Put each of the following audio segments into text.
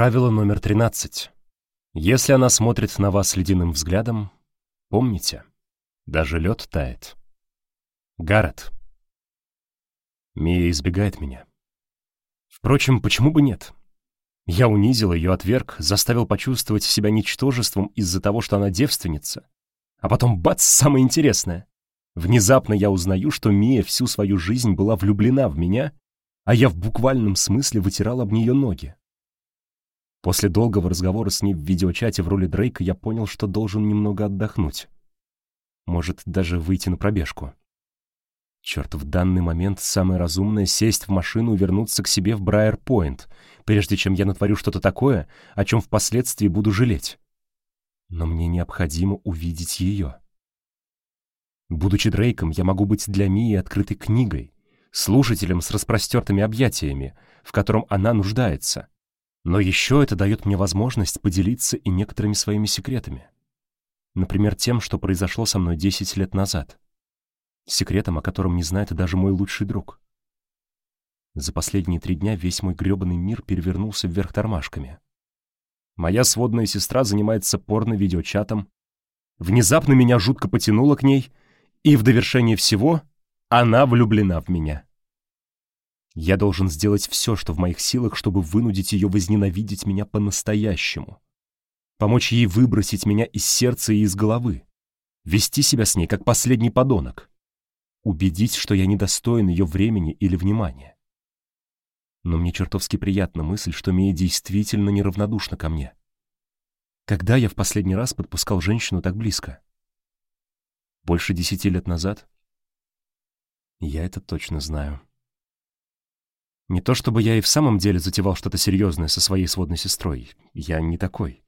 Правило номер 13. Если она смотрит на вас ледяным взглядом, помните, даже лед тает. Гаррет. Мия избегает меня. Впрочем, почему бы нет? Я унизил ее, отверг, заставил почувствовать себя ничтожеством из-за того, что она девственница. А потом бац, самое интересное. Внезапно я узнаю, что Мия всю свою жизнь была влюблена в меня, а я в буквальном смысле вытирал об нее ноги. После долгого разговора с ней в видеочате в роли Дрейка я понял, что должен немного отдохнуть. Может, даже выйти на пробежку. Черт, в данный момент самое разумное — сесть в машину и вернуться к себе в Брайер-Пойнт, прежде чем я натворю что-то такое, о чем впоследствии буду жалеть. Но мне необходимо увидеть ее. Будучи Дрейком, я могу быть для Мии открытой книгой, слушателем с распростертыми объятиями, в котором она нуждается. Но еще это дает мне возможность поделиться и некоторыми своими секретами. Например, тем, что произошло со мной 10 лет назад секретом, о котором не знает даже мой лучший друг. За последние три дня весь мой грёбаный мир перевернулся вверх тормашками. Моя сводная сестра занимается порно-видеочатом. Внезапно меня жутко потянуло к ней, и в довершение всего она влюблена в меня. Я должен сделать все, что в моих силах, чтобы вынудить ее возненавидеть меня по-настоящему. Помочь ей выбросить меня из сердца и из головы. Вести себя с ней, как последний подонок убедить, что я недостоин ее времени или внимания. Но мне чертовски приятна мысль, что Мия действительно неравнодушна ко мне. Когда я в последний раз подпускал женщину так близко? Больше десяти лет назад? Я это точно знаю. Не то чтобы я и в самом деле затевал что-то серьезное со своей сводной сестрой. Я не такой.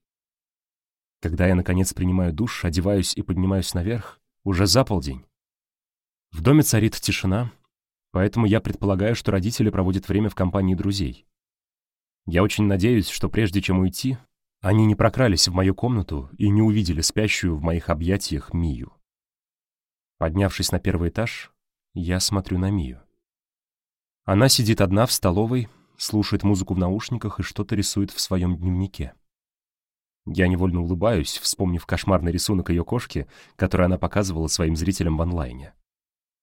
Когда я, наконец, принимаю душ, одеваюсь и поднимаюсь наверх, уже за полдень, в доме царит тишина, поэтому я предполагаю, что родители проводят время в компании друзей. Я очень надеюсь, что прежде чем уйти, они не прокрались в мою комнату и не увидели спящую в моих объятиях Мию. Поднявшись на первый этаж, я смотрю на Мию. Она сидит одна в столовой, слушает музыку в наушниках и что-то рисует в своем дневнике. Я невольно улыбаюсь, вспомнив кошмарный рисунок ее кошки, который она показывала своим зрителям в онлайне.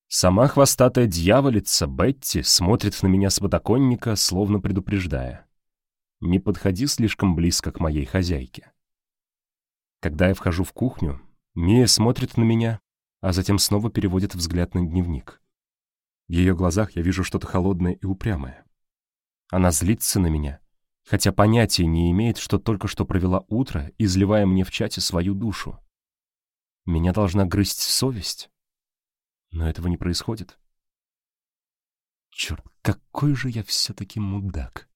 Сама хвостатая дьяволица Бетти смотрит на меня с подоконника, словно предупреждая. Не подходи слишком близко к моей хозяйке. Когда я вхожу в кухню, Мия смотрит на меня, а затем снова переводит взгляд на дневник. В ее глазах я вижу что-то холодное и упрямое. Она злится на меня, хотя понятия не имеет, что только что провела утро, изливая мне в чате свою душу. Меня должна грызть совесть. Но этого не происходит. Черт, какой же я все-таки мудак.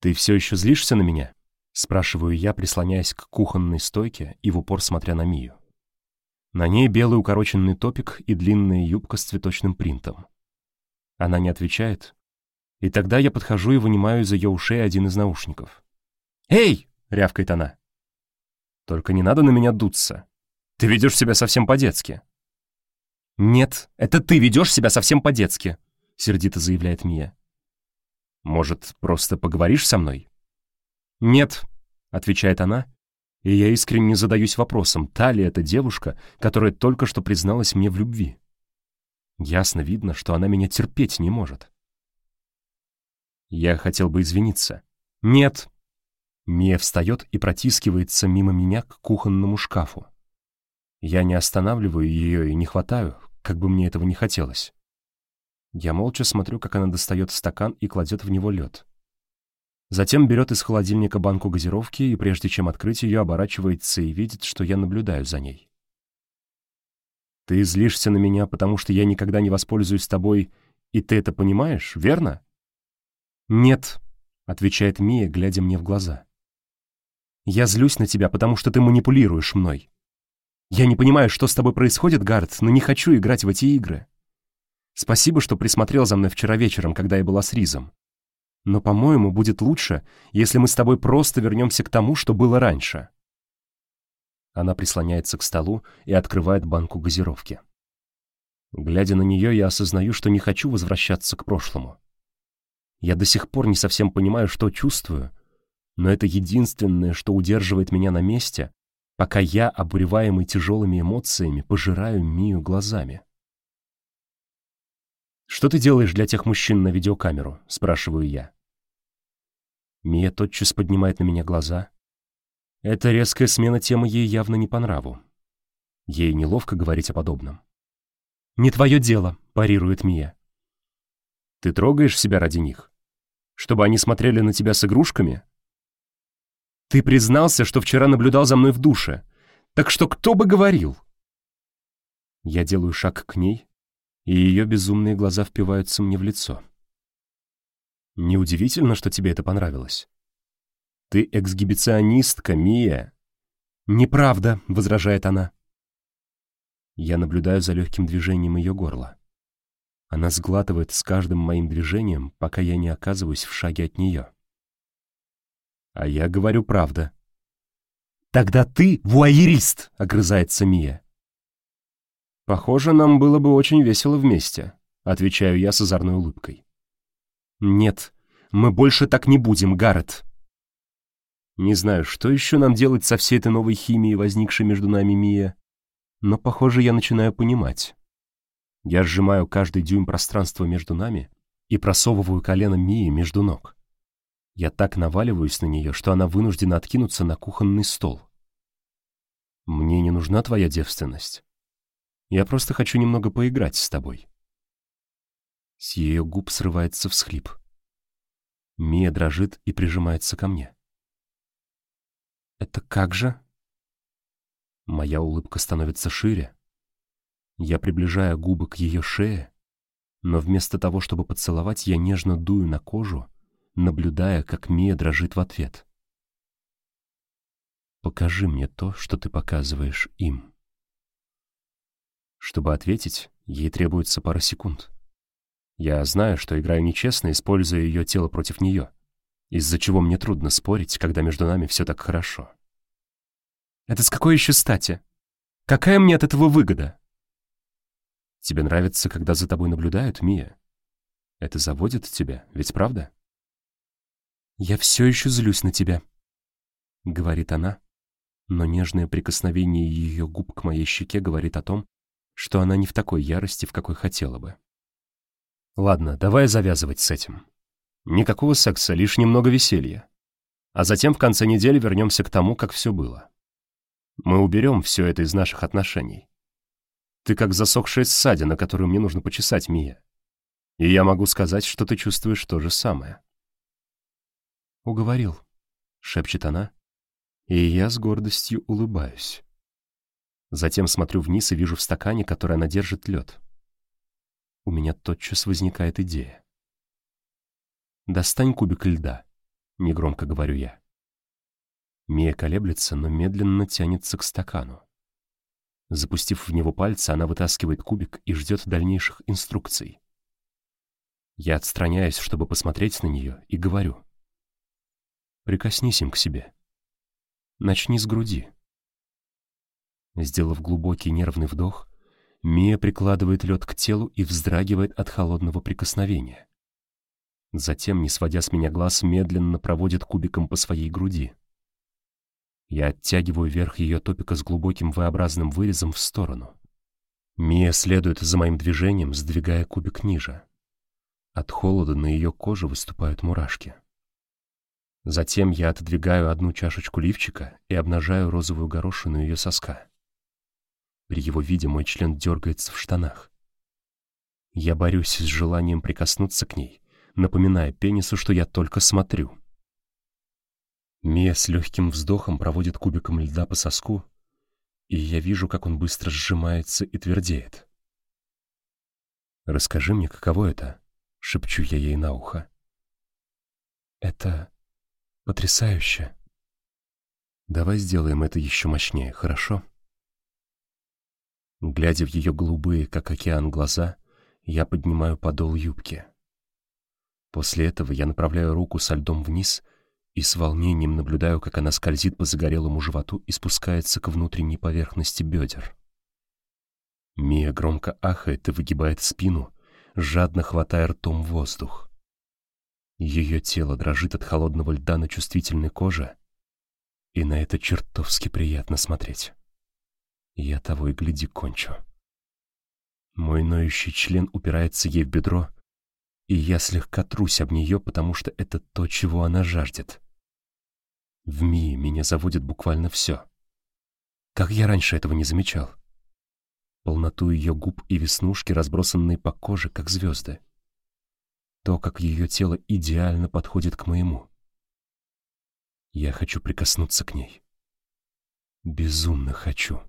«Ты все еще злишься на меня?» — спрашиваю я, прислоняясь к кухонной стойке и в упор смотря на Мию. На ней белый укороченный топик и длинная юбка с цветочным принтом. Она не отвечает, и тогда я подхожу и вынимаю из ее ушей один из наушников. «Эй!» — рявкает она. «Только не надо на меня дуться. Ты ведешь себя совсем по-детски». «Нет, это ты ведешь себя совсем по-детски», — сердито заявляет Мия. «Может, просто поговоришь со мной?» «Нет», — отвечает она, и я искренне задаюсь вопросом, та ли эта девушка, которая только что призналась мне в любви. Ясно видно, что она меня терпеть не может. Я хотел бы извиниться. «Нет». Мия встает и протискивается мимо меня к кухонному шкафу. Я не останавливаю ее и не хватаю, как бы мне этого не хотелось. Я молча смотрю, как она достает стакан и кладет в него лед. Затем берет из холодильника банку газировки и, прежде чем открыть ее, оборачивается и видит, что я наблюдаю за ней. «Ты злишься на меня, потому что я никогда не воспользуюсь тобой, и ты это понимаешь, верно?» «Нет», — отвечает Мия, глядя мне в глаза. «Я злюсь на тебя, потому что ты манипулируешь мной. Я не понимаю, что с тобой происходит, Гард, но не хочу играть в эти игры. Спасибо, что присмотрел за мной вчера вечером, когда я была с Ризом. Но, по-моему, будет лучше, если мы с тобой просто вернемся к тому, что было раньше. Она прислоняется к столу и открывает банку газировки. Глядя на нее, я осознаю, что не хочу возвращаться к прошлому. Я до сих пор не совсем понимаю, что чувствую, но это единственное, что удерживает меня на месте, пока я, обуреваемый тяжелыми эмоциями, пожираю Мию глазами. «Что ты делаешь для тех мужчин на видеокамеру?» — спрашиваю я. Мия тотчас поднимает на меня глаза. Эта резкая смена темы ей явно не по нраву. Ей неловко говорить о подобном. «Не твое дело», — парирует Мия. «Ты трогаешь себя ради них? Чтобы они смотрели на тебя с игрушками?» «Ты признался, что вчера наблюдал за мной в душе. Так что кто бы говорил?» Я делаю шаг к ней, и ее безумные глаза впиваются мне в лицо. Неудивительно, что тебе это понравилось. Ты эксгибиционистка, Мия. Неправда, возражает она. Я наблюдаю за легким движением ее горла. Она сглатывает с каждым моим движением, пока я не оказываюсь в шаге от нее. А я говорю правда. «Тогда ты вуайерист!» — огрызается Мия. «Похоже, нам было бы очень весело вместе», — отвечаю я с озорной улыбкой. «Нет, мы больше так не будем, Гаррет». Не знаю, что еще нам делать со всей этой новой химией, возникшей между нами, Мия, но, похоже, я начинаю понимать. Я сжимаю каждый дюйм пространства между нами и просовываю колено Мии между ног. Я так наваливаюсь на нее, что она вынуждена откинуться на кухонный стол. Мне не нужна твоя девственность. Я просто хочу немного поиграть с тобой. С ее губ срывается всхлип. Мия дрожит и прижимается ко мне. «Это как же?» Моя улыбка становится шире. Я приближаю губы к ее шее, но вместо того, чтобы поцеловать, я нежно дую на кожу, наблюдая, как Мия дрожит в ответ. «Покажи мне то, что ты показываешь им». Чтобы ответить, ей требуется пара секунд. Я знаю, что играю нечестно, используя ее тело против нее, из-за чего мне трудно спорить, когда между нами все так хорошо. Это с какой еще стати? Какая мне от этого выгода? Тебе нравится, когда за тобой наблюдают, Мия? Это заводит тебя, ведь правда? Я все еще злюсь на тебя, — говорит она, но нежное прикосновение ее губ к моей щеке говорит о том, что она не в такой ярости, в какой хотела бы. Ладно, давай завязывать с этим. Никакого секса, лишь немного веселья. А затем в конце недели вернемся к тому, как все было. Мы уберем все это из наших отношений. Ты как засохшая ссадина, которую мне нужно почесать, Мия. И я могу сказать, что ты чувствуешь то же самое. «Уговорил», — шепчет она, и я с гордостью улыбаюсь. Затем смотрю вниз и вижу в стакане, который она держит, лед. У меня тотчас возникает идея. «Достань кубик льда», — негромко говорю я. Мия колеблется, но медленно тянется к стакану. Запустив в него пальцы, она вытаскивает кубик и ждет дальнейших инструкций. Я отстраняюсь, чтобы посмотреть на нее, и говорю. Прикоснись им к себе. Начни с груди. Сделав глубокий нервный вдох, Мия прикладывает лед к телу и вздрагивает от холодного прикосновения. Затем, не сводя с меня глаз, медленно проводит кубиком по своей груди. Я оттягиваю верх ее топика с глубоким V-образным вырезом в сторону. Мия следует за моим движением, сдвигая кубик ниже. От холода на ее коже выступают мурашки. Затем я отодвигаю одну чашечку лифчика и обнажаю розовую горошину ее соска. При его виде мой член дергается в штанах. Я борюсь с желанием прикоснуться к ней, напоминая пенису, что я только смотрю. Мия с легким вздохом проводит кубиком льда по соску, и я вижу, как он быстро сжимается и твердеет. «Расскажи мне, каково это?» — шепчу я ей на ухо. «Это Потрясающе. Давай сделаем это еще мощнее, хорошо? Глядя в ее голубые, как океан, глаза, я поднимаю подол юбки. После этого я направляю руку со льдом вниз и с волнением наблюдаю, как она скользит по загорелому животу и спускается к внутренней поверхности бедер. Мия громко ахает и выгибает спину, жадно хватая ртом воздух. Ее тело дрожит от холодного льда на чувствительной коже, и на это чертовски приятно смотреть. Я того и гляди кончу. Мой ноющий член упирается ей в бедро, и я слегка трусь об нее, потому что это то, чего она жаждет. В Мии меня заводит буквально все. Как я раньше этого не замечал? Полноту ее губ и веснушки, разбросанные по коже, как звезды. То, как ее тело идеально подходит к моему. Я хочу прикоснуться к ней. Безумно хочу.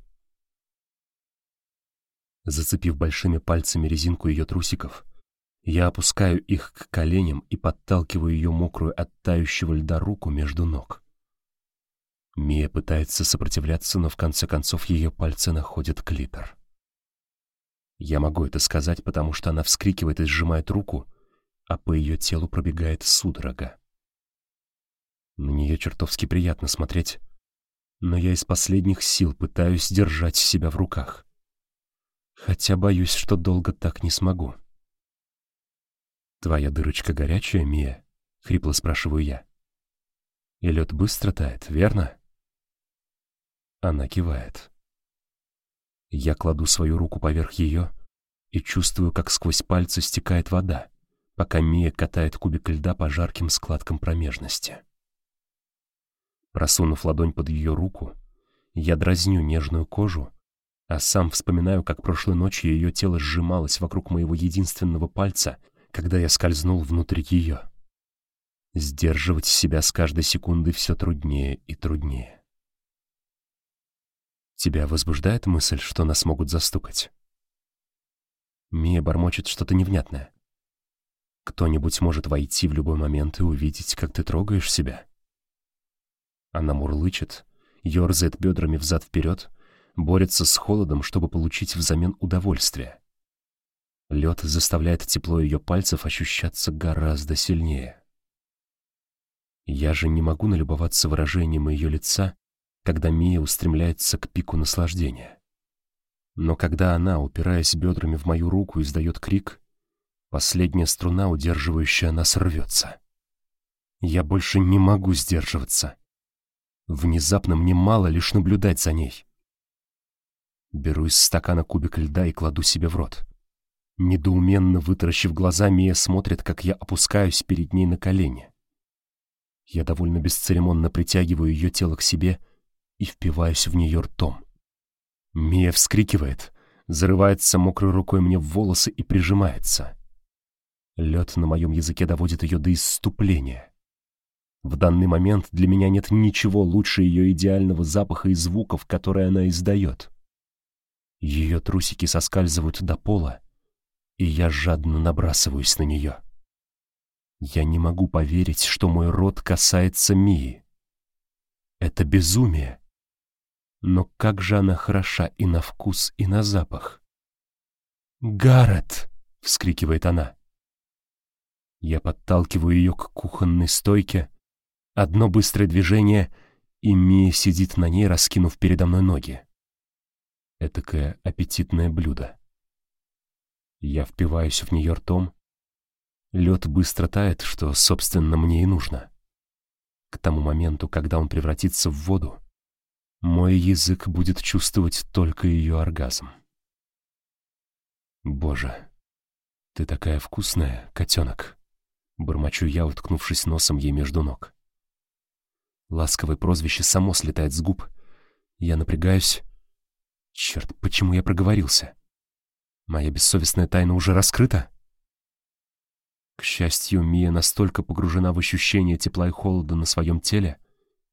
Зацепив большими пальцами резинку ее трусиков, я опускаю их к коленям и подталкиваю ее мокрую от тающего льда руку между ног. Мия пытается сопротивляться, но в конце концов ее пальцы находят клитор. Я могу это сказать, потому что она вскрикивает и сжимает руку, а по ее телу пробегает судорога. На нее чертовски приятно смотреть, но я из последних сил пытаюсь держать себя в руках. Хотя боюсь, что долго так не смогу. «Твоя дырочка горячая, Мия?» — хрипло спрашиваю я. «И лед быстро тает, верно?» Она кивает. Я кладу свою руку поверх ее и чувствую, как сквозь пальцы стекает вода, пока Мия катает кубик льда по жарким складкам промежности. Просунув ладонь под ее руку, я дразню нежную кожу, а сам вспоминаю, как прошлой ночью ее тело сжималось вокруг моего единственного пальца — когда я скользнул внутрь ее. Сдерживать себя с каждой секундой все труднее и труднее. Тебя возбуждает мысль, что нас могут застукать? Мия бормочет что-то невнятное. Кто-нибудь может войти в любой момент и увидеть, как ты трогаешь себя. Она мурлычет, ерзает бедрами взад-вперед, борется с холодом, чтобы получить взамен удовольствие. Лед заставляет тепло ее пальцев ощущаться гораздо сильнее. Я же не могу налюбоваться выражением ее лица, когда Мия устремляется к пику наслаждения. Но когда она, упираясь бедрами в мою руку, издает крик, последняя струна, удерживающая нас, рвется. Я больше не могу сдерживаться. Внезапно мне мало лишь наблюдать за ней. Беру из стакана кубик льда и кладу себе в рот. Недоуменно вытаращив глаза, Мия смотрит, как я опускаюсь перед ней на колени. Я довольно бесцеремонно притягиваю ее тело к себе и впиваюсь в нее ртом. Мия вскрикивает, зарывается мокрой рукой мне в волосы и прижимается. Лед на моем языке доводит ее до исступления. В данный момент для меня нет ничего лучше ее идеального запаха и звуков, которые она издает. Ее трусики соскальзывают до пола, и я жадно набрасываюсь на нее. Я не могу поверить, что мой рот касается Мии. Это безумие. Но как же она хороша и на вкус, и на запах. «Гаррет!» — вскрикивает она. Я подталкиваю ее к кухонной стойке. Одно быстрое движение, и Мия сидит на ней, раскинув передо мной ноги. Этакое аппетитное блюдо. Я впиваюсь в нее ртом. Лед быстро тает, что, собственно, мне и нужно. К тому моменту, когда он превратится в воду, мой язык будет чувствовать только ее оргазм. «Боже, ты такая вкусная, котенок!» Бормочу я, уткнувшись носом ей между ног. Ласковое прозвище само слетает с губ. Я напрягаюсь. Черт, почему я проговорился? Моя бессовестная тайна уже раскрыта? К счастью, Мия настолько погружена в ощущение тепла и холода на своем теле,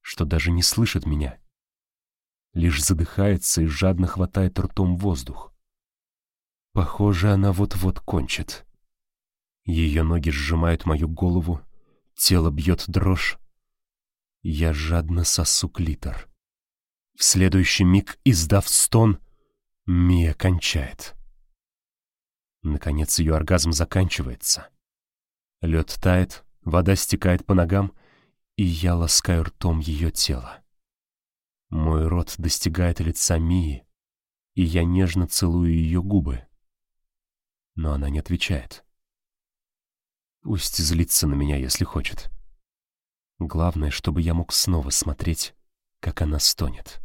что даже не слышит меня. Лишь задыхается и жадно хватает ртом воздух. Похоже, она вот-вот кончит. Ее ноги сжимают мою голову, тело бьет дрожь. Я жадно сосу клитор. В следующий миг, издав стон, Мия кончает. Наконец ее оргазм заканчивается. Лед тает, вода стекает по ногам, и я ласкаю ртом ее тело. Мой рот достигает лица Мии, и я нежно целую ее губы. Но она не отвечает. Пусть злится на меня, если хочет. Главное, чтобы я мог снова смотреть, как она стонет.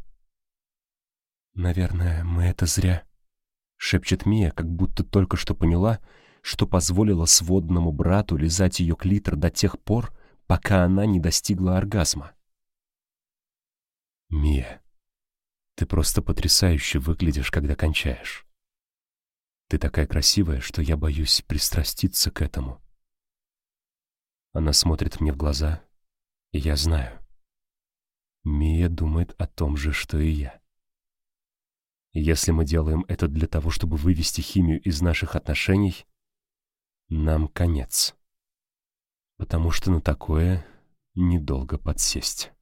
«Наверное, мы это зря», — шепчет Мия, как будто только что поняла, что позволила сводному брату лизать ее клитор до тех пор, пока она не достигла оргазма. «Мия, ты просто потрясающе выглядишь, когда кончаешь. Ты такая красивая, что я боюсь пристраститься к этому». Она смотрит мне в глаза, и я знаю. Мия думает о том же, что и я. Если мы делаем это для того, чтобы вывести химию из наших отношений, нам конец. Потому что на такое недолго подсесть.